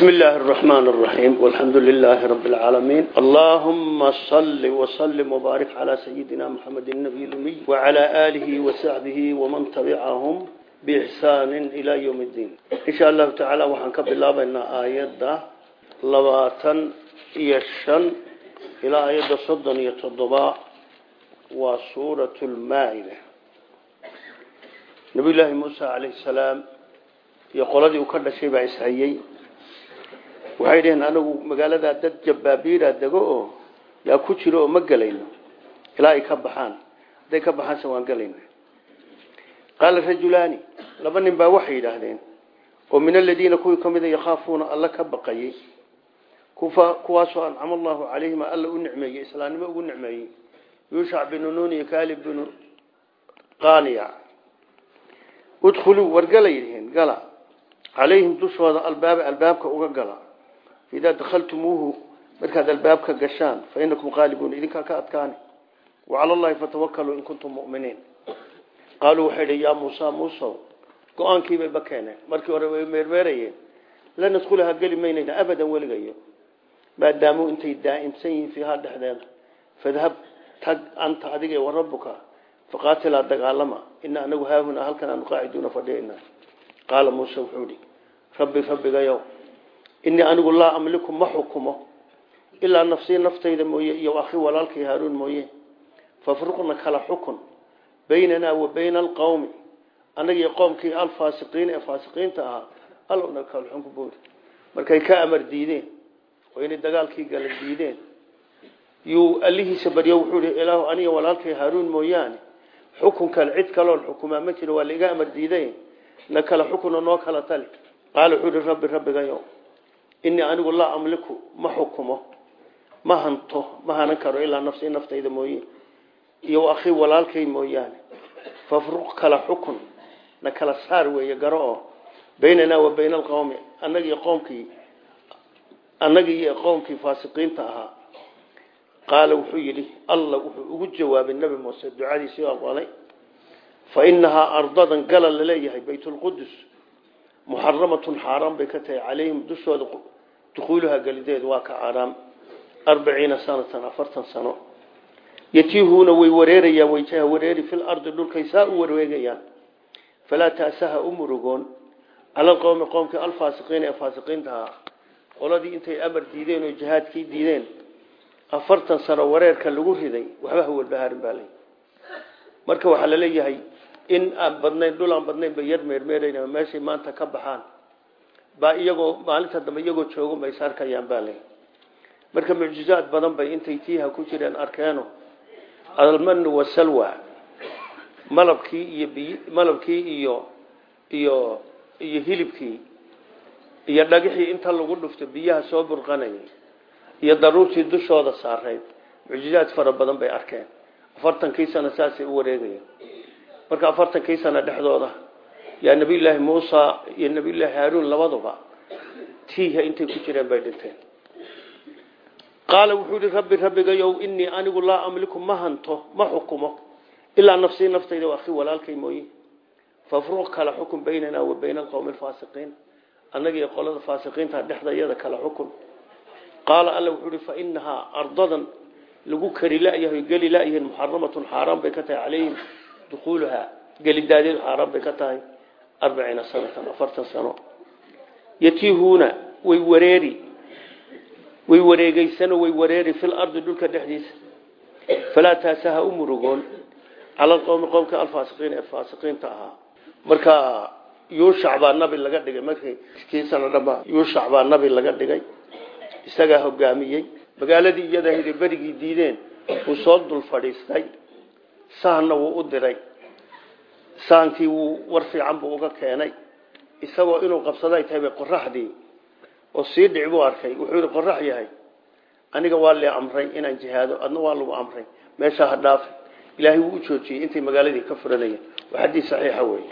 بسم الله الرحمن الرحيم والحمد لله رب العالمين اللهم صل وسلم وبارك على سيدنا محمد النبي الأمي وعلى آله وصحبه ومن تبعهم بإحسان إلى يوم الدين إن شاء الله تعالى وحنك بالله بأن آيات لباتا يشن إلى آيات صدا يتضباء وسورة المائدة نبي الله موسى عليه السلام يقول لي وكل شيء بعيسى waxay dhaheen anagu magaaladaa dad jabaabiira dego oo yaa ku jiro oo ma gelayno ilaa ay ka baxaan. Hadday ka baxaanse waan gelayna qaala rajulaani laba nin baa waxay yidhaahdeen oo min aladiina kuwii ka mida yakhaafuuna alla ka baqayey kuwaasoo ancama allahu calayhima alla u nicmeeyey islaamnimo ugu nicmeeyey. Yuushac binu nuun iyo kaalib binu qaaniya. Udkhuluu wargalay yihiin gala. Calayhim dushooda albaaba albaabka uga gala idaa dakhaltumuuhu markaad albaabka gashaan fa inakum qaalibuun idinkaa ka adkaani wacala allahi fatawakaluu in kuntum muminiin qaaluu waxay dhi yaa muusa muusow go'aankiibay ba keeneen markii hore way meermeerayeen la nadkhulaha geli maynayna abadan weligayo maadaamuu intay daa'imsan yihiin fiihaa dhexdeeda fadhab tag anta adiga wa rabbuka faqaatilaa dagaalama ina anagu haahuna halkan aanu qaaciduuna fadhiyayna qaala muuse wuxuu ihi rabbi rabbigayow inii anigu laa amliku ma xukumo. Ilaa nafsii naftayda mooye iyo akhi walaalkay haaruun mooye. Fafruqna kala xukun baynanaa wa bayna alqawmi annagiyo qoomkii alfaasiqiin ee faasiqiinta ahaa allowna kala xukun boodi. Markay ka amar diideen oo inay dagaalkii gala diideen. Yuu allihiisa baryo wuxuu ihi ilaahu aniga walaalkay haaruun mooyaane xukunkan cid kaloon xukumaa ma jiro waa laiga amar diiday na kala xukuna noo kala tali. Qaala inii anigu laa amliku ma xukumo ma hanto ma hanan karo ilaa nafsii naftayda mooye. Iyo akhi walaalkay mooyaane. Fafruq kala xukun na kala saar weeye garo oo. Baynanaa wa bayna alqawmi annagiiyo qoomkii annagii iyo qoomkii faasiqiinta ahaa. Qaala wuxuu yidhi alla wuxuu ugu jawaabay nebi muuse ducadiisii aqbalay fa inahaa ardadan gala la leeyahay baytulqudus muxaramatun xaaraan bay ka tahay calayhim dushooda dukuuluha gelideed waa ka xaaraam arbaciina sanatan afartan sano. Yatiihuuna way wareerayaan wayjaha wareeri fil ardi dhulkay saa u wareegayaan falaa taasaha u murugoon. Cala alqowmi qoomkii alfaasiqiina ee faasiqiinta ahaa. Qoladii intay amar diideen oo jihaadkii diideen. Afartan sano wareerka lagu riday waxba ha walbahaarin baa ley marka waxaa la leeyahay in aan badnayn dhul aan badnayn bay yar maanta ka baxaan baa iyagoo maalinta dambe iyagoo joogo ma is arkayaan baa le marka mucjizaad badan bay intay tiiha ku jireen arkeeno. Almanu wasalwa malabkii iyo biy malabkii iyo iyo iyo hilibkii iyo dhagixii inta lagu dhufto biyaha soo burqanayay iyo daruurtii dushooda saarayd mucjizaad fara badan bay arkeen. Afartankii sano saasay u wareegayeen. Marka afartankii sano dhexdooda yaa nabiyullaahi muusa iyo nabiyullaahi haaruun labaduba tiiha intay ku jireen bay dhinteen. Qaala wuxuu yihi rabbi rabbigayow inii anigu laa amliku ma hanto ma xukumo ilaa nafsii naftayda akhi walaalkay mooye. Fafruq kala xukun baynanaa wa bayna alqowmi alfaasiqiin. Annagiiyo qolada faasiqiinta dhexda iyada kala xukun. Qaala alla wuxuu ihi fa inahaa ardadan lagu kari layahay geli layihiin muxaramatun xaaraan bay ka tahay calayhim dukuuluhaa gelidaadeedu xaaraan bay arbaciina sanatan afartan sano. Yatiihuuna way wareeri. Way wareegeysano way wareeri fil ardi dhulka dhexdiisa. Falaa taasaha u murugoon. Cala alqowmi qowmka alfaasiqiin ee faasiqiinta ahaa. Marka yuushac baa nabi laga dhigay. Markii kii sano dhamba yuushac baa nabi laga dhigay. Isagaa hogaamiyey. Magaaladii iyada hiday berigii diideen. Uu soo dul fadhiistay sahanna wuu u diray saankii wuu war fiican buu uga keenay isagoo inuu qabsaday tahay bay qoraxdii oo sii dhic arkay. Wuxuu yihi qorax yahay aniga waa lee amray inaan jihaado adna waa lagu amray. Meeshaa ha dhaafi ilaahay wuu u joojiyey intay magaaladii ka furanayeen waa xadiis saxiixa wey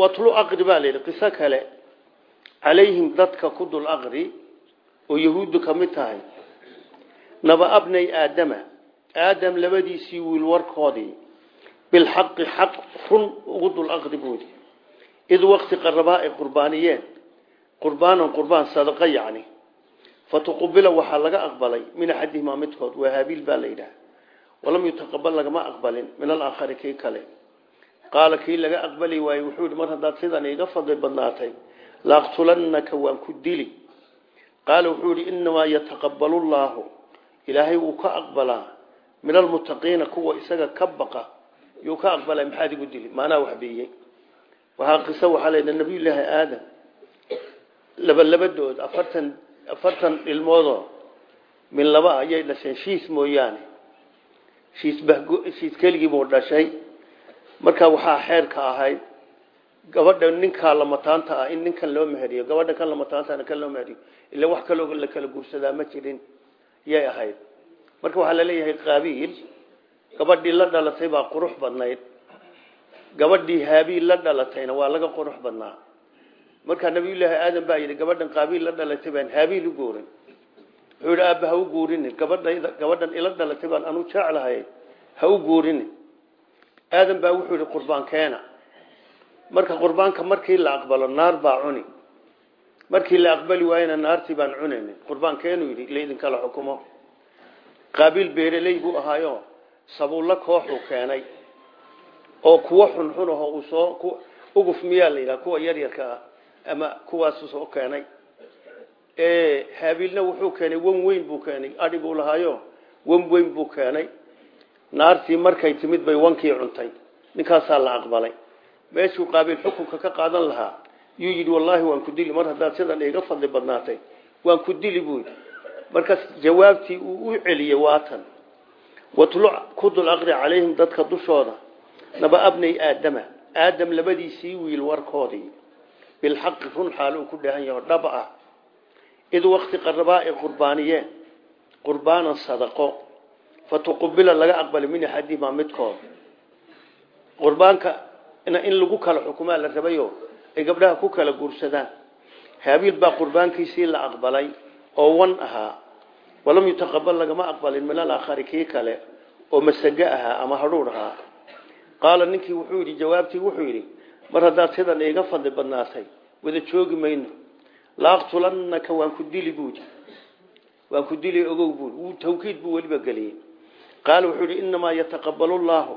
watlu aqri baa layidhi kale calayhim dadka ku dul aqri oo yahuuddu ka mid tahay. Naba abnay aadama aadam labadiisii wiil warkoodii bilxaqi xaq run ugu dul aqri buudi id waqti qarabaa ay qurbaaniyeen qurbaanan qurbaan sadaqa yacni fatuqubila waxaa laga aqbalay min axadihimaa midkood waa haabiil baa la yidhaha walam yutaqabal lagama aqbalin min alaakhari kii kale qaala kii laga aqbali waayey wuxuu yihi mar haddaad sidan iiga fadli badnaatay laaqtulannaka waan ku dili qaala wuxuu yihi inamaa yataqabalu ilaahay wuu ka aqbalaa min almuttaqiina kuwa isaga ka baqa yuu ka aqbalay maxaad igu dili? Maanaa waxbeeyey waxaa qiso waxaa leedaha nabiyullaahi aadam. Labalabadood afartan afartan ilmoodoo min laba ayay dhasheen shiis mooyaane. Shiis bahgo shiis keligiibuu dhashay. Markaa waxaa xeerka ahayd gabadha ninkaa lamataanta ah in ninkan loo meheriyo gabadha kan lamataantaana kan loo meheriyo ila wax kaloo la kala guursadaa ma jirin yay ahayd. Marka waxaa la leeyahay qaabiil gabadhii la dhalatay baa qurux badnayd. Gabadhii haabiil la dhalatayna waa laga qurux badnaa. Markaa nabiyullaahi aadan baa yidhi gabadhan qaabiil la dhalatay baan haabiil u guurin. Wuxuu yidhi ha u guurinin. Gabadhan ila dhalatay baan anu jeclahay. Ha u guurinin. Aadan baa wuxuu yidhi qurbaan-keena marka qurbaanka markii la aqbalo naar baa cuni. Markii la aqbali waayena naartii baan cunaynin. Qurbaan-keenu yidhi laydinkala xukumo. Qaabiil beereley buu ahaayo sabuulla kooxuu keenay oo kuwo xunxun aho uu soo uguf miyaa la yidhaha kuwa yaryarka ah ama kuwaasu soo keenay. Haabiilna wuxuu keenay wan weyn buu keenay adhi buu lahaayo wan weyn buu keenay. Naartii markay timid bay wankii cuntay ninkaasaa la aqbalay. Meeshuu qaabiil xukunka ka qaadan lahaa yuu yidhi wallaahi waan ku dili mar haddaad sidan iga fadli badnaatay waan ku dili buu markaas jawaabtii uu u celiyey waatan watluc ku dul aqri calayhim dadka dushooda naba abnay aadama. Aadam labadiisii wiil warkoodii. Bilxaqi run xaal uu ku dhahan yaho dhab ah. Id wakti qarabaa ay qurbaaniyeen. Qurbaanan sadaqo. Fatuqubila laga aqbali min axadihimaa midkood. Qurbaanka in lagu kala xukumaa la rabayo ay gabdhaha ku kala guursadaan. Haabiil baa qurbaankiisii la aqbalay oo wan ahaa walam yutaqabal lagama aqbalin min alaakhari kii kale oo masago ahaa ama hadhuur ahaa qaala ninkii wuxuu yidhi jawaabtii wuxuu yidhi mar haddaad sidan iiga fadli badnaatay wada joogi mayno. Laaqtulannaka waan ku dili buudi waan ku dili ogow buudi wuu tawkiid buu weliba geliyey. Qaala wuxuu yidhi inamaa yataqabalu llaahu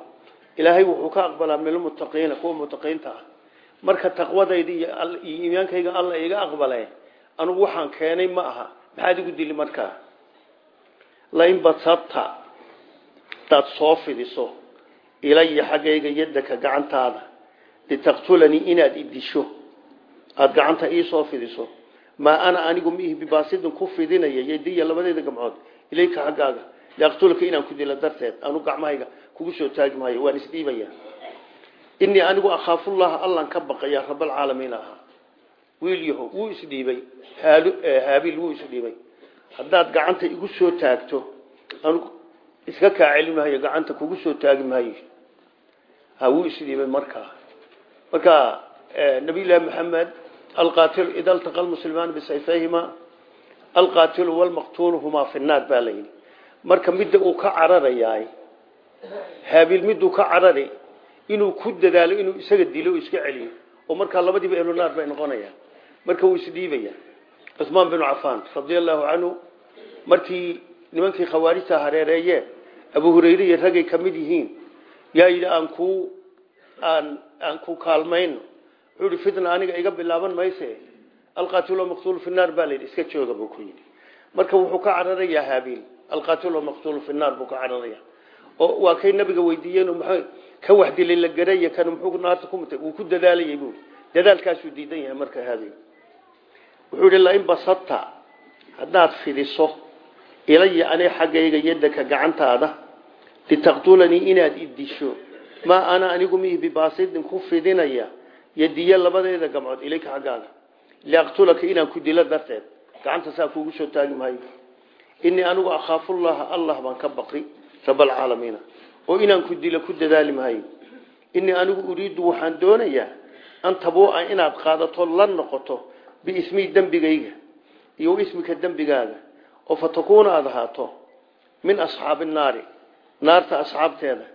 ilaahay wuxuu ka aqbalaa min almuttaqiina kuwa muttaqiinta ah. Marka taqwadayda iyo iimaankayga alla iga aqbale anugu waxaan keenay ma aha. Maxaad igu dili markaa lain badsabta hadaad soo fidiso ilaya xaggayga yadaka gacantaada litaqtulanii inaad idisho aada gacanta iisoo fidiso. Maa ana anigu miihi bibaasidin ku fidinaya yadiya labadeeda gamcood. Ilayka xaggaaga liaqtulaka inaan ku dilo darteed anu gacmahayga kugu soo taagi waan isdhiibaya. Inii anigu akhaafullaha allan ka baqaya rabalcaalamiin ahaa wiil yaho wuu isdhiibay. Haabiil wuu isdhiibay haddaad gacanta igu soo taagto anigu iska kaa celin maayo gacanta kugu soo taagi maayo. Wuu isdhiibay markaa marka nabiyullaahi maxamed alqaatilu ida altaqa lmuslimaan bisayfayhima alqaatilu walmaqtuulu humaa fi nnaar baa la yidhi. Marka midda uu ka cararayaay haabiil miduu ka carari inuu ku dadaalo inuu isaga dilo o iska celiyo oo markaa labadiiba ehlu naar bay noqonayaan marka wuu isdhiibaya cuثmaan binu cafaan radia allahu canhu markii nimankii khawaarijta hareereeyeen abu hurayre iyo ragay ka mid yihiin yaa yidhi aan ku aan aan ku kaalmayno. Wuxuu yihi fitna aniga iga bilaaban mayse. Alqaatilu maqtuulu fi naar baa la yidhi iska jooga buu ku yidhi. Marka wuxuu ka cararayaa haabiil alqaatilu maqtuulu fi naar buu ka cararaya. Oo waa kay nabiga weydiiyeen maxay ka wax dilay la garay kan muxuu naarta ku dadaalayay dadaalkaasuu diidan yahay marka wuxuu yidhi lain basadta haddaad fidiso ilaya ani xaggayga yadaka gacantaada litaqtulanii inaad idisho maa ana anigu mihi bibaasidin ku fidinaya yadiya labadeeda gamcood ilayka xaggaaga. Liaqtulaka inaan ku dilo darteed gacanta saa kuugu soo taagi maayo. Inii anigu akhaafullaha allah baan ka baqi rabalcaalamiina oo inaan ku dilo ku dadaali maayo. Inii anigu uriiddu waxaan doonayaa an tabuuca inaad qaadato la noqoto biismii dembigayga iyo ismika dembigaaga oo fatakuuna aada ahaato min asxaabi naari naarta asxaabteeda.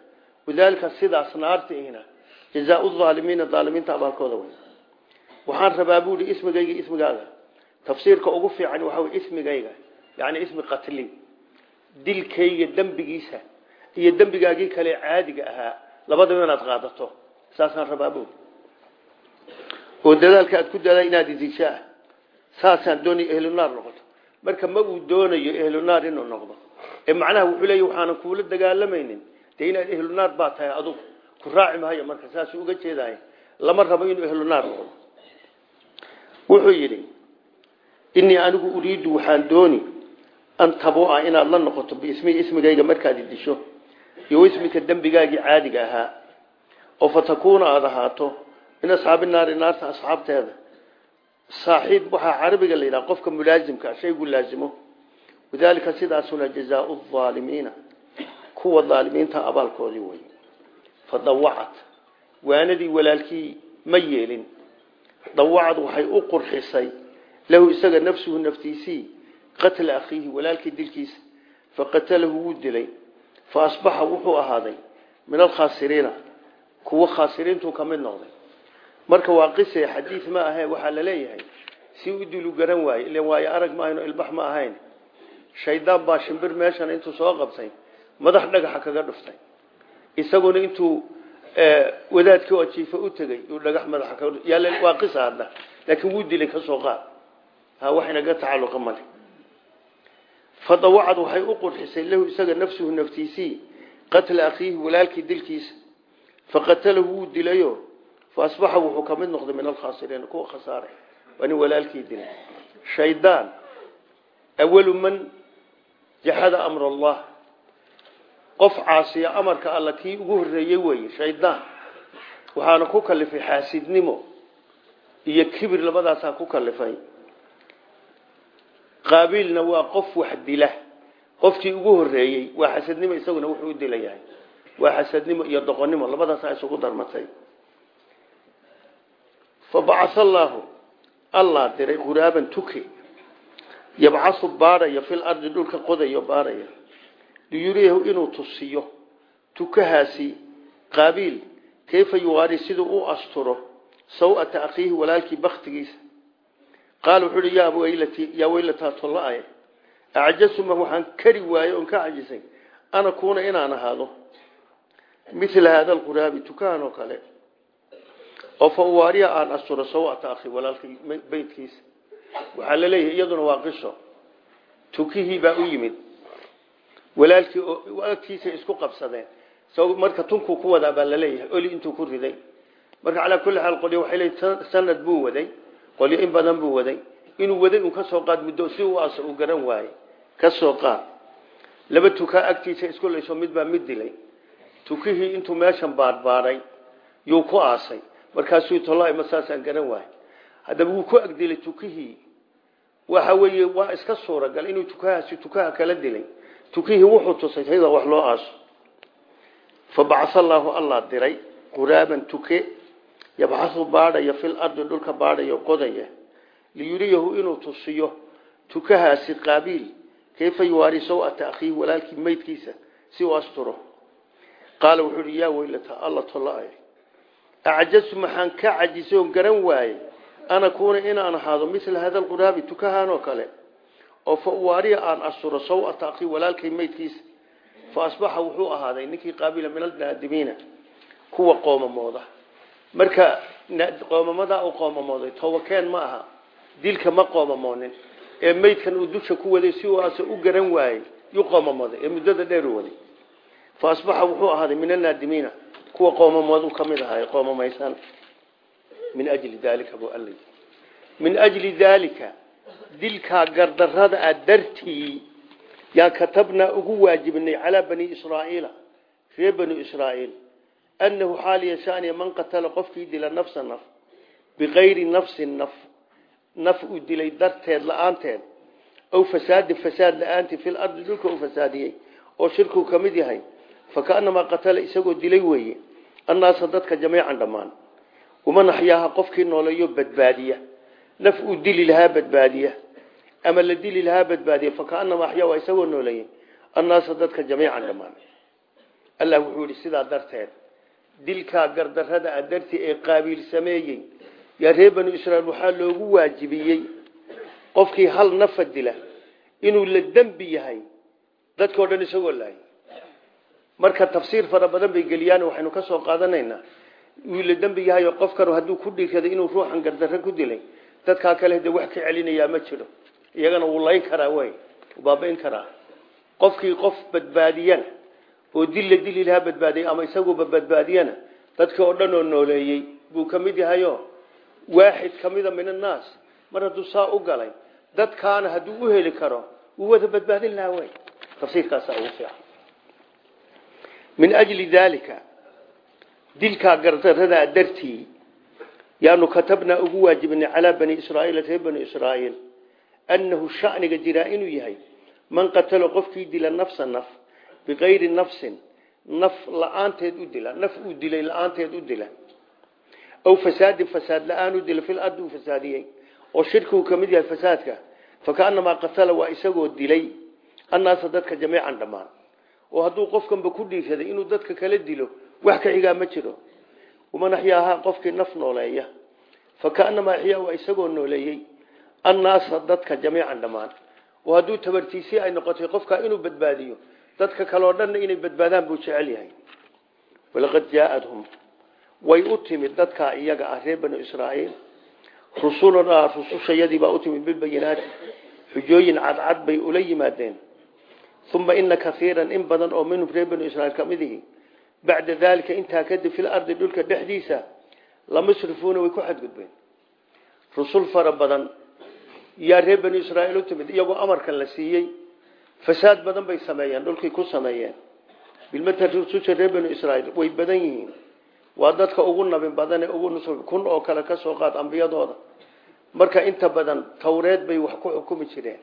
Wadaalika sidaas naartiina jazaau aalimiina aalimiinta abaalkooda wey waxaan rabaa buuhi ismigayga ismigaaga. Tafsiirka ugu fiican waxa wey ismigayga yani ismi qatli dilkayga dembigiisa iyo dembigaagii kale caadiga ahaa. Labadaba inaad qaadato. Saasaan rabaabo oo dadaalka aad ku dadaa inaad idishaa. Saasaan doonaya ehlunaar marka ma uu doonayo ehlunaar inuu noqdo. Ee macnaha wuxuu leeya waxaanan kuula dagaalamaynin dee inaad ehlunaar baa tahay adugu. Ku raaci mahayo marka saasuu uga jeedaay lama rabo inuu ehlunaar noqdo. Wuxuu yidhi inii anigu uriidu waxaan dooni an tabua inaad la noqoto biismi ismigayga markaad idisho iyo ismika dembigaagii caadiga ahaa. Oo fatakuuna aada ahaato min asxaabi naari naarta asxaabteeda. Saaxiib waxaa carabiga la yidhaha qofka mulaasimka shaygu laazimo. Wadaalika sidaasuna jazaau aalimiina kuwa aalimiinta abaalkoodii wey fadawacat waanadii walaalkii ma yeelin. Dawacad waxay u qurxisay lahu isaga nafsuhu naftiisii qatla akhiihi walaalkii dilkiisa. Faqatalahu wuu dilay fa asbaxa wuxuu ahaaday min alkhaasiriina kuwa khaasiriintuu ka mid noqday marka waa qise xadiid ma ahe waxaa la leeyahay. Si u dilu garan waaye ilan waayo arag maahayno ilbax ma ahayn. Shaydaan baa shimbir meeshan intuu soo qabtay madax dhagaxa kaga dhuftay. Isaguna intuu wadaadkii oo jiifa u tegey uu dhagax madaxa kaga yaal waa qisa laakiin wuu dilay ka soo qaad. Ha wax inaga tacalluqa male fadawacad waxay u qurxisay lahu isaga nafsuhu naftiisii qatla akhiihi walaalkii dilkiisa. Faqatalahu wuu dilayo faasbaxa wuxuu ka mid noqday min alkhaasiriina kuwa khasaaray waa nin walaalkii dilay shaydaan awalu man jaxada amr allah qof caasiya amarka alla kii ugu horreeyey weeye shaydaan waxaana ku kalifay xaasidnimo iyo kibir labadaasaa ku kalifay qaabiilna waa qof wax dila qofkii ugu horreeyey waa xasadnimo isaguna wuxuu u dilayahay waa xasadnimo iyo doqonnimo labadaasaa isugu darmatay fabacaa allaahu allah diray quraaban tuke yabcasu baadhaya fil ardi dhulka qodayo baadhaya liyuriyahu inuu tusiyo tukahaasi qaabiil kayfa yuwaari siduu u asturo saw'ata akhiihi walaalkii baktigiisa qaala wuxuu uhi yaa weylataa tolla-ay acjasuma waxaan kari waayey oon ka cajisay ana kuuna inaan ahaado mila haada alquraabi tukahan oo kale oo fa uwaariya aan asturo sawata akhi walaalkii beydkiisa waxaa la leeyahay iyaduna waa qisho. Tukihii baa u yimid. Walaalkii agtiisa isku qabsadeen. Marka tunkuu ku wadaa baa la leeyahay oli intuu ku riday. Marka calaa kulli xaal qolyo waxay leeyihiin sanad buu waday. Qolyo in badan buu waday. Inuu waday un ka soo qaad muddo si u as uu garan waayey ka soo qaad. Laba tukaa agtiisa markaasuu tolaa ma garan waayey. Haddaba wuu ku agdilay tukihii waxa weeye waa iska suuragal inuu tukahaasi tukaha kala dilay. Tukihii wuxuu tusay sida wax loo aaso. Allaahu allah diray quraaban tuke yabxasu baadhaya fil ardi dhulka baadhaya qodaya liyuriyahu inuu tusiyo tukahaasi qaabiil. Kayfa yuwaari sawata akhiihi walaalkii meydkiisa si u asturo. Qaala wuxuu uhi yaa weylata alla acjasu maxaan ka cajisay oon garan waayey ana kuuna inaan ahaado mila hada alquraabi tukahaan oo kale oo fa uwaariya aan asturo sawata akhiihi walaalkay meydkiisa fa asbaxa wuxuu ahaaday ninkii qaabila min alnaadimiina kuwa qoomamooda marka qoomamadaa u qoomamooday tobakeen ma aha dilka ma qoomamoonin ee meydkan uu dusha ku waday si uu ase u garan waayey yuu qoomamooday ee muddada dheer u waday fa asbaxa wuxuu kuwa qoomamoodu ka mid ahaay qoomamaysan min ajli daalika buu alla min ajli daalika dilkaa gardarrada a dartii yaan katabnaa ugu waajibnay calaa bani israa'iila reer bani israa'iil annahu xaal yashaaniya man qatala qofkii dila nafsa naf bikayri nafsin naf naf uu dilay darteed la'aanteed aw fasaadin fasaad la'aantii fil ardi dhulka uu fasaadiyey oo shirkuu ka mid yahay fakaanamaa qatala isagoo dilay weeye annaasa dadka jamiican dhammaan. Waman axyaaha qofkii nooleeyo badbaadiya. Naf uu dili lahaa badbaadiya. Ama la dili lahaa badbaadiya fakaanamaa axyaa waa isagoo nooleeyey annaasa dadka jamiican dhammaan. Allah wuxuu yihi sidaa darteed dilkaa gardarrada a dartii ee qaabiil sameeyey yaa reer banu israiil waxaa loogu waajibiyey qofkii hal nafa dila inuu la dembi yahay. Dadkao dhan isagoo laayay marka tafsiir fara badan bay geliyaan waxaynu ka soo qaadanaynaa. Wuu la dembi yahay oo qofkan hadduu ku dhiirsaday inuu ruuxan gardarre ku dilay dadkaa kale de wax ka celinayaa ma jiro. Iyagana wuu layn karaa way baabain karaa. Qofkii qof badbaadiyana oo dil la dili lahaa badbaadiyay ama isaguba badbaadiyana dadkii oo dhan oo nooleeyey buu ka mid yahayo waaxid ka min annaas mar hadduu saa u galay dadkaana hadduu u heli karo wuu wada badbaadin lahaa way. Tafsiirkaasaa ugu fiican min ajli daalika dilkaa gardarradaa dartii yaanu katabnaa ugu waajibinay calaa bani israaiil reer bani israaiil annahu shaniga jiraa inuu yahay man qatalo qofkii dila nafsa naf bikayri nafsin naf la'aanteed u dila naf uu dilay la'aanteed u dila aw fasaadin fasaad la'aan u dila fil ardi uu fasaadiyey oo shirkigu ka yahay fasaadka fakaanamaa qatala waa isagoo dilay annaasa dadka jamiican dhammaan oo hadduu qofkanba ku dhiirsaday inuu dadka kala dilo wax ka xigaa ma jiro. Waman axyaahaa qofkii naf nooleeya. Fakaanamaa axyaa waa isagoo nooleeyey. Annaasa dadka jamiican dhammaan. Oo hadduu tabartiisii ay noqotay qofkaa inuu badbaadiyo dadka kaleo dhanna inay badbaadaan buu jecel yahay. Walaqad jaaadhum way u timid dadkaa iyaga ah reer banu israaiil. Rusulunaa rusushayadiibaa u timid bilbayinaati xujooyin cadcad bay ula yimaadeen uma ina kaiiran in badan oo minhum reer banu israiil ka midihi bacda daalika intaa kadib fil ardi dhulka dhexdiisa lamusrifuuna way ku xadgudbeen rusul fara badan yaa reer banu israiil u timid iyagoo amarkan la siiyey fasaad badan bay sameeyeen dhulkii ku sameeyeen bilmata rususha reer banu israiil way badan yihiin waa dadka ugu nabi badan ee ugu nus kun oo kale ka soo qaad ambiyadooda marka inta badan tawreed bay wax ku xukumi jireen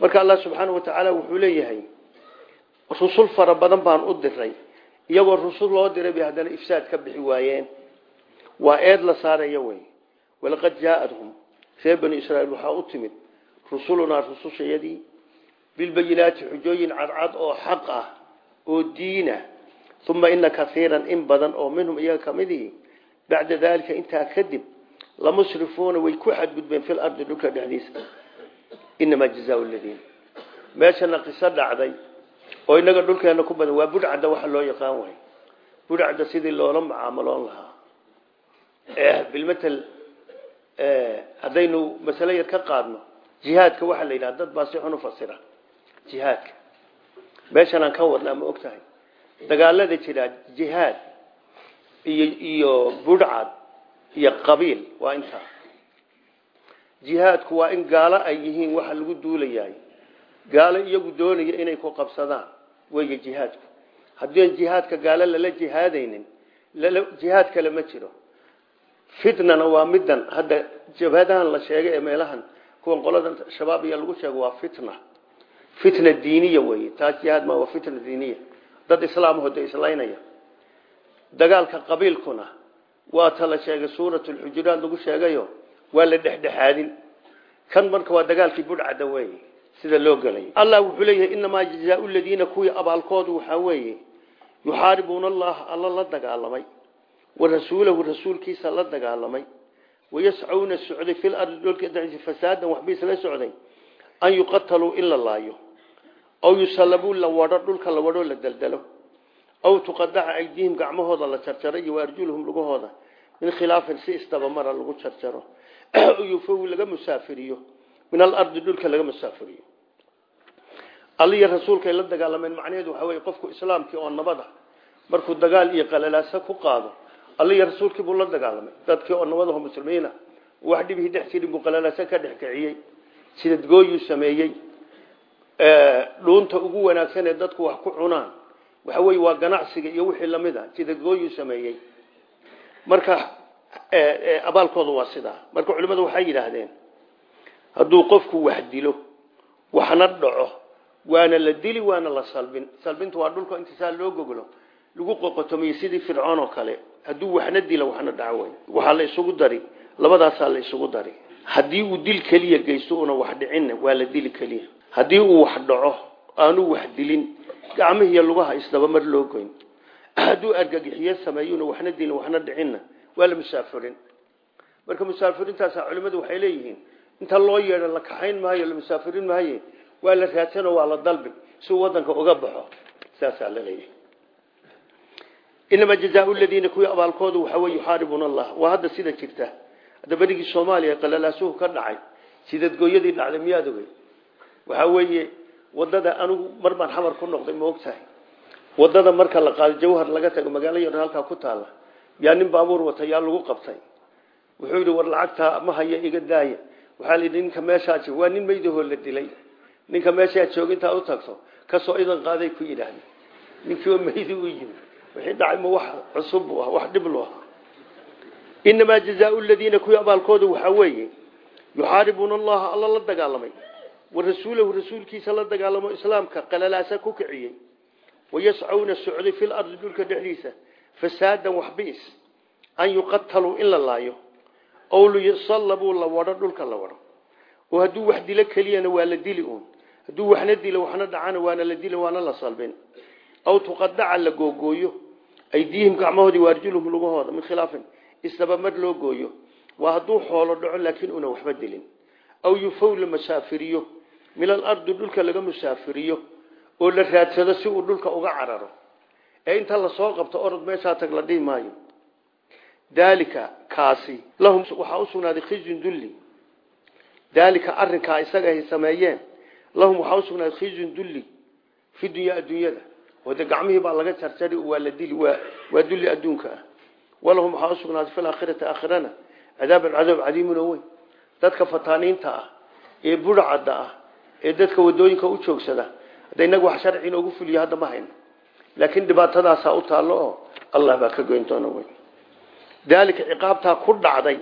marka allah subxaana wa tacaala wuxuu leeyahay rusul fara badan baan u diray iyagoo rusul loo diray bay haddana ifsaad ka bixi waayeen. Waa eed la saaraya wey walaqad jaaadhum reer banu israiil waxaa u timid rusulunaa rusushayadii bilbayinaati xujooyin cadcad oo xaq ah oo diina uma ina kaiiran in badan oo minhum iyaga kamidii bacda daalika intaa kadib lamusrifuuna way ku xadgudbeen fil ardi dhulka dhexdiisa inamaa jazaa ladiin meeshana qiso dhacday oo inaga dhulkeena ku badan waa budhcadda waxa loo yaqaan way budhcadda sidii loola mucaamaloon lahaa bilmatel haddaynu masale yar ka qaadno jihaadka waxaa la yidhaha dad baa si xun u fasira jihaadka meeshan aan ka wadnaa ma og tahay dagaalada jira jihaad iyo iyo jihaadku waa in gaalo ay yihiin waxa lagu duulayaay gaalo iyagu doonaya inay ku qabsadaan weyga jihaadku. Haddii jihaadka gaalo lala jihaadaynin jihaad kale ma jiro. Fitnana waa midan hadda jabhadahan la sheegay ee meelahan kuwan qoladan shabaab iyo lagu sheego waa fitna. Fitna diiniya wey taas jihaad ma waa fitna diiniya. Dad islaam hoda islaynaya. Dagaalka qabiilkuna waa ta la sheegay suurat lxujuraat lagu sheegayo waa la dhexdhexaadin. Kan marka waa dagaalkii budhcada wey sida loo gelay allah wuxuu leeyahay inamaa jazaau ladiina kuwii abaalkoodu waxaa weeye yuxaaribuuna allaha alla la dagaalamay wa rasuulahu rasuulkiisa la dagaalamay wayascuuna socday fil ardi dholka dhexdiisa fasaadan waxba isla socday an yuqataluu in la laayo aw yusalabuu la wadho dhulka la wadho la daldalo aw tuqadaca aydihim gacmahooda la jarjaro iyo waarjuluhum lugahooda min khilaafin si isdabamara lagu jarjaro yufawi laga musaafiriyo. Min alardi dhulka laga musaafiriyo. Alliyo rasuulkay la dagaalameen macnaheedu waxaa weye qofku islaamkii oo nabada markuu dagaal iyo qalalaasa ku qaado alliyo rasuulkii buu la dagaalamay. Dadkii oo nabadaho muslimiina wax dhibihii dhex jirin buu qalalaasa ka dhex kiciyey sidadgooyuu sameeyey. Dhuunta ugu wanaagsan ee dadku wax ku cunaan. Waxa weye waa ganacsiga iyo wixii la mid a sidadgooyuu sameeyey. Marka abaalkooda waa sidaa marka culimmadu waxay yidhaahdeen hadduu qofku wax dilo waxna dhaco waana la dili waana la salbin. Salbintu waa dhulka intisaa loo goglo lagu qoqotomiye sidii fircoon oo kale hadduu waxna dilo waxna dhaco waxaa la isugu dari. Labadaasaa la isugu dari. Haddii uu dil keliya geysto una wax dhicinna waa la dili keliya. Haddii uu wax dhaco aanu wax dilin. Gacmihiiyo lugaha isdaba mar loo goyn. Hadduu argagixiyo sameeyuna waxna dilin waxna dhicinna waa la musaafirin marka musaafiriintaasa culimmadu waxay leeyihiin inta loo yeedho la kaxayn maayo la musaafirin maaye waa la raadsano waa la dalbi si uu wadanka uga baxo saasaa la leeyahay. Inamaa jazaau ladiina kuwii abaalkoodu waxa wey yuxaaribuuna allah waa hadda sida jirta. Hadda berigii soomaaliya qalalaasuhu ka dhacay sidadgooyadii dhacday miyaad ogey waxaa weeye waddada anigu mar baan xamar ku noqday ma ogtahay? Wadada marka la qaado jawhar laga tago magaalo yar halkaa ku taala yaa nin baabuur wata yaa lagu qabtay. Wuxuu yidhi war lacagtaa ma haya iga daaya waxaa layidhi ninka meeshaa jooga waa nin meydahoo la dilay. Ninka meeshaa intaad u tagto. Kasoo idan qaaday ku yidhaahda ninkii oo meydi u yimi wixii dhacay ma wax cusub ah wax dhib lu ah. Inamaa jazaau ladiina kuwii abaalkoodu waxaa weeye yuxaaribuuna allaha alla la dagaalamay. Wa rasuulahu rasuulkiisa la dagaalamo islaamka qalalaasa ku kiciyey. Wayascuuna socday fi lardi dhulka dhexdiisa fasaadan waxbiis an yuqataluu in la laayo ow liyusallabuu la wadho dhulka la wadho oo hadduu wax dilo keliyana waa la dili uun. Hadduu waxna dilo waxna dhacana waana la dili waana la salbin. Aw tuqadaca la googooyo aydiihim gacmahoodii waarjuluhum lugahooda min khilaafin isdabamar loo gooyo. Waa hadduu xoolo dhaco laakiin una waxba dilin. Aw yufow la masaafiriyo min alardi dhulka laga musaafiriyo oo la raadsado si uu dhulka uga cararo ee inta la soo qabto orod meeshaa tag la dhihi maayo. Daalika kaasi lahum waxaa u sugnaaday khizyun dulli. Daalika arinkaa isaga ay sameeyeen lahum waxaa usugnaaday khizyun dulli fi dunya adduunyada. Oo de gacmihii baa laga jarjari waa la dili waa dulli adduunka ah. Walahum waxaa usugnaaday fi laakhirati aakhirana cadaaban cadaab cadiimun oo weyn. Dadka fataaniinta ah ee budhacadda ah ee dadka waddooyinka u joogsada hadda inaga wax sharci inoogu laakiin dhibaatadaasaa u taallo oo allah baa ka goyn doona wey daalika ciqaabtaa ku dhacday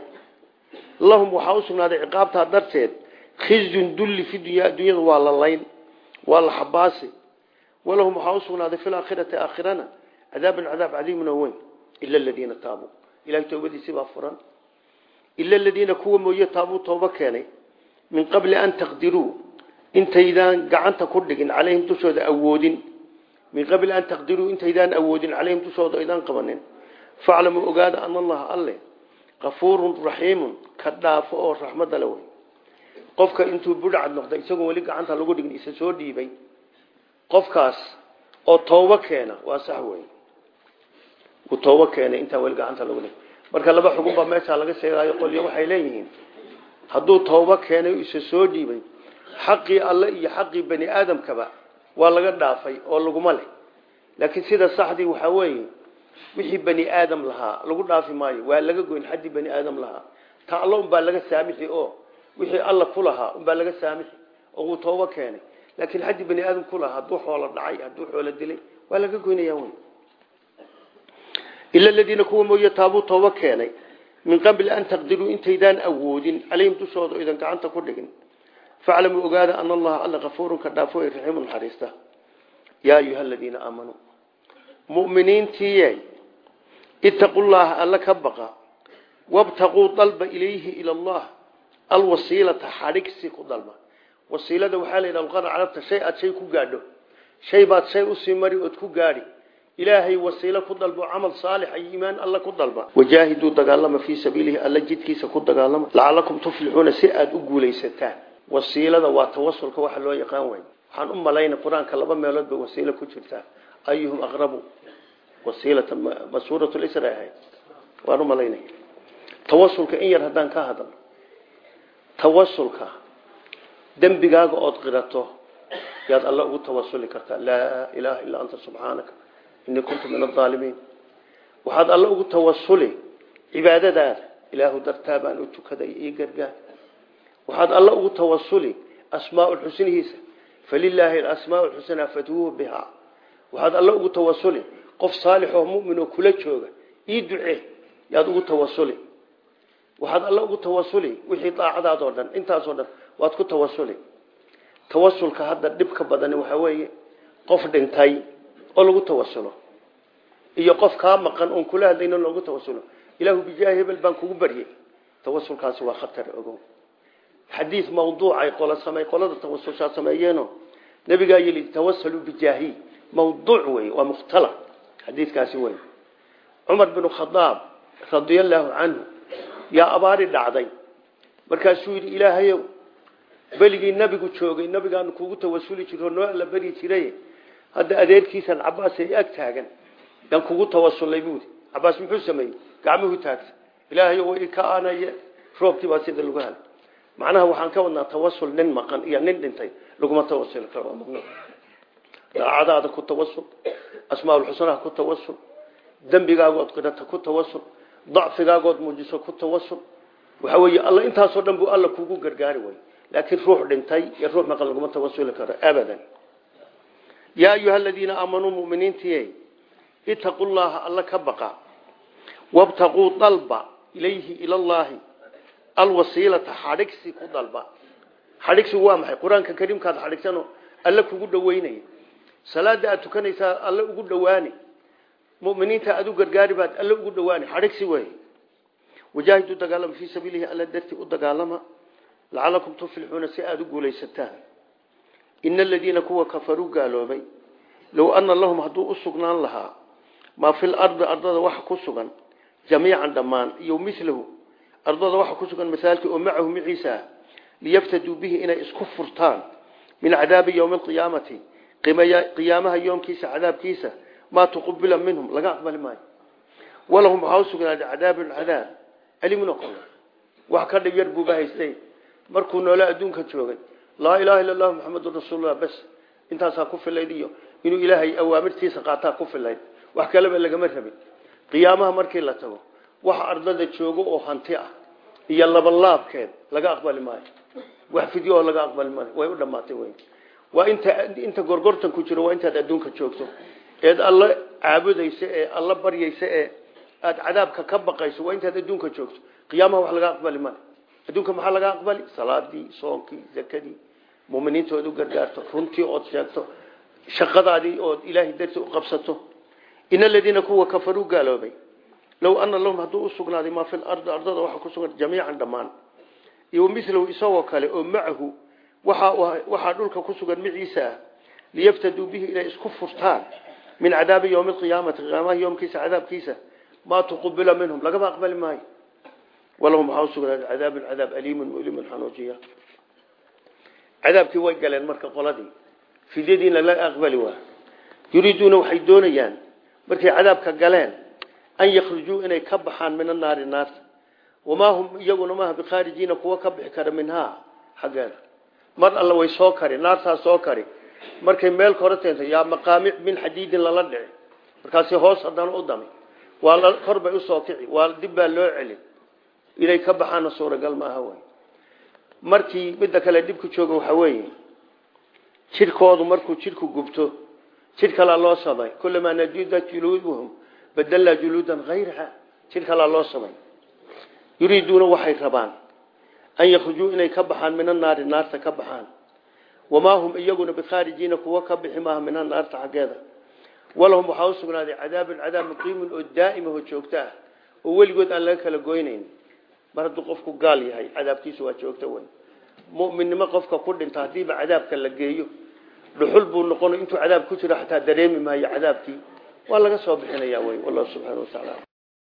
lahum waxaa usugnaaday ciqaabtaa darteed khizyun dulli fi dunya adduunyada waa la layn waa la xabaasi walahum waxaa usugnaaday fi laakhirati aakhirana cadaaban cadaab cadiimun oo weyn. Ila aladiina taabuu. Ilahay toobadiisi baa furan. Ila aladiina kuwa mooye taabuu tooba keenay min qabli an taqdiruu intaydaan gacanta ku dhigin calayhim dushooda awoodin min qabli an taqdiruu intaydaan awoodin calayhim dushooda aydaan qabanin. Faclamuu ogaada ana allaha alle kafuurun raxiimun ka dhaafo oo raxmadda le wey qofka intuu budhcad noqday isagoo weli gacanta lagu dhigin isa soo dhiibay qofkaas oo toobo keena waa sax wey uu toobo keenay intaan weli marka laba xugun baa meeshaa laga sheegaayo qolyo waxay leeyihiin. Hadduu toobo keenay isa soo dhiibay xaqii alle iyo xaqii bani aadamkaba waa laga dhaafay oo laguma leh. Laakiin sida saxdii waxaa weeye wixii bani aadam lahaa lagu dhaafi maayo waa laga goyn xaddii bani aadam lahaa. Ta allo unbaa laga saamixi oo wixii alla ku lahaa unbaa laga saamixi oo uu toobo keenay. Laakiin xaddii bani aadam ku lahaa hadduu dhacay hadduu xoolo dilay waa laga goynaya wy ila aladiina kuwa mooye taabuu toobo keenay min qabli an taqdiruu intaydaan awoodin calayhim dushooda idan gacanta ku dhigin faclamuu ogaada ana allaha alla kafuurun ka dhaafo raxiimu naxariista yaa ayuha aladiina aamanuu muminiintiiyey itaquu llaha alla ka baqa wabtaquu dalba ilayhi ila allah alwasiilata xadhigsi ku dalba wasiilada waxaa la yidhaha luqada carabta shay aad shay ku gaadho shay baad shay u sii mari ood ku gaadhi ilaahay wasiilo ku dalbo camal saalix iyo iimaan alla ku dalba wajaahiduu dagaalama fii sabiilihi alla wasiilada waa tawasulka waxa loo yaqaan way waxaan u malayna qur'aanka laba meelood bay wasiilo ku jirtaa. Ayuhum aqrabu wasiilatan ma suurat lisra ahayd. Waan u malaynaya tawasulka in yar haddaan ka hadalno tawasulka dembigaaga ood qirato yaad alla ugu tawasuli kartaa. Laa ilaaha illaa anta subxaanaka inii kuntu min aaalimiin waxaad alla ugu tawasuli cibaadadaada. Ilaahu dartaa baan u tukaday io gargaar waxaad alla ugu tawasuli asmaa xusnihiisa. Falilaahi asmaa xusnaa fadhuuhu bihaa waxaad alla ugu tawasuli qof saalix oo mumin oo kula jooga ii ducee yaad ugu tawasuli waxaad alla ugu tawasuli wixii daacadaadoo dhan intaasoo dhan waad ku tawasuli tawasulka hadda dhibka badani waxaa weeye qof dhintay oo lagu tawasulo iyo qof kaa maqan oon kula hadlayno loogu tawasulo xadiis mawduucay qola samey qolada tawasulshaa sameeyeeno nabigaa yili tawasaluu bijaahi. Mawduuc wey waa mukhtala xadiiskaasi wey cumar binu khadaab radiallahu canhu yaa abaari dhacday. Markaasuu yidhi ilaahayow beligii nabigu joogay nabigaanu kugu tawasuli jiro noo alla beri jiray hadda adeerkiisan cabaas ay ag taagan dan kugu tawasulay buudi cabaas muxuu sameeyey? Gacmuhu taagta ilaahayow way ka helay macnaha waxaan ka wadnaa tawasul nin maqan iyo nin dhintay laguma tawasuli karo waa daacadaada ku tawasul asmaaulxusnaha ku tawasul dembigaagood qidhata ku tawasul dacfigaagood muujiso ku tawasul waxa weeye alla intaasoo dhan buu alla kugu gargaari way laakiin ruux dhintay iyo ruux maqan laguma tawasuli karo abadan. Yaa ayuha aladiina aamanuu muminiintiye itaquu llaha alla ka baqa. Wabtaquu dalba ilayhi ila llahi alwasiilata xadhigsi ku dalba. Xadhigsigu waa maxay? Qur'aanka kariimkaad xadhigsano alle kugu dhaweynaya salaada aad tukanaysaa alle ugu dhawaani. Muminiinta aad u gargaari baad alle ugu dhawaani. Xadhigsi wey wajaahidu dagaalama fii sabiilihi alla dartii u dagaalama. Lacalakum tuflixuuna si aada u guulaysataan. Ina aladiina kuwa kafaruu gaaloobay. Low ana lahum hadduu u sugnaan lahaa maa fi lardi ardada waxa ku sugan jamiican dhammaan iyo ardada waxa ku sugan masaalkii oo macahu maciisa liyaftaduu bihi inay isku furtaan min cadaabi ywmi alqiyaamati. Qiyaamaha yoomkiisa cadaabkiisa maa tuqubila minhum laga aqbali maayo. Walahum waxaa u sugnaaday cadaabun cadaab alimun wax ka dhib yar buuba haystay. Markuu noole adduunka joogay laa ilaha illa allahu maxamedun rasuulullah bas intaasaa ku filayd iyo inuu ilaahay awaamirtiisa qaataa ku filayd. Wax kaleba lagama rabin. Qiyaamaha markii la waxa ardada joogo oo hanti ah iyo labalaabkeed laga aqbali maayo. Wax fidyo laga aqbali maayo. Way u dhamaatay wey waa inta inta gorgortan ku jiro waa intaad adduunka joogto. Eed alla caabudaysa ee alla baryaysa ee aad cadaabka ka baqayso waa intaad adduunka joogto. Qiyaamaha wax laga aqbali maayo. Adduunka maxaa laga aqbali? Salaadii soonkii zakadii. Muminiinta ood gargaarto runtii ood sheegto shaqadaadii ood ilaahay darti u qabsato. In kuwa kafaruu gaaloobay low ana lahum hadduu usugnaaday maa fi lardi ardada waxa ku sugan jamiican dhammaan. Iyo milahu isagoo kale oo macahu waxaa dhulka ku sugan maciisa ah liyaftaduu bihi inay isku furtaan min cadaabi ywmi alqiyaamati qiyaamaha yoomkiisa cadaabkiisa maa tuqubila minhum lagama aqbali maayo. Walahum waxaa usugnaaday cadaabun cadaab aliimun mulimun xanuujiya cadaabkii way galeen marka qoladii fidyadiina laga aqbali waa. Yuriiduuna waxay doonayaan markay cadaabka galeen an yakhrujuu inay ka baxaan min annaari naarta. Wamaa hum iyaguna maaha bikhaarijiina kuwa ka bixi kara minhaa xaggeeda mar alla way soo kari naartaa soo kari. Markay meel kore teento yaa maqaamic min xadiidin lala dhici. Markaasi hoos haddana u dami. Waa kor bay u soo kici waa dib baa loo celi inay ka baxaana suuragal maaha wey markii midda kale dhibku jooga waxaa weeye jidhkoodu markuu jidhku gubto badalnaa juluudan hayraha jidh kalaa loo samay. Yuriiduuna waxay rabaan an yakhrujuu inay ka baxaan min annaari naarta ka baxaan. Wamaa hum iyaguna bikhaarijiina kuwa ka bixi maaha min anaarta xaggeeda. Walahum waxaa u sugnaaday cadaabun cadaab muqiimun oo daa'ima oo joogto ah oo weligood aan laga kala goynayn. Mar hadduu qofku gaal yahay cadaabkiisu waa joogto wey mu'minnimo qofka ku dhinta haddiiba cadaabka la geeyo. Dhuxul buu noqona intuu cadaab ku jiro xataa dareemi maayo cadaabkii waa laga soo bixinaya wey wallahu subxaana wa tacaala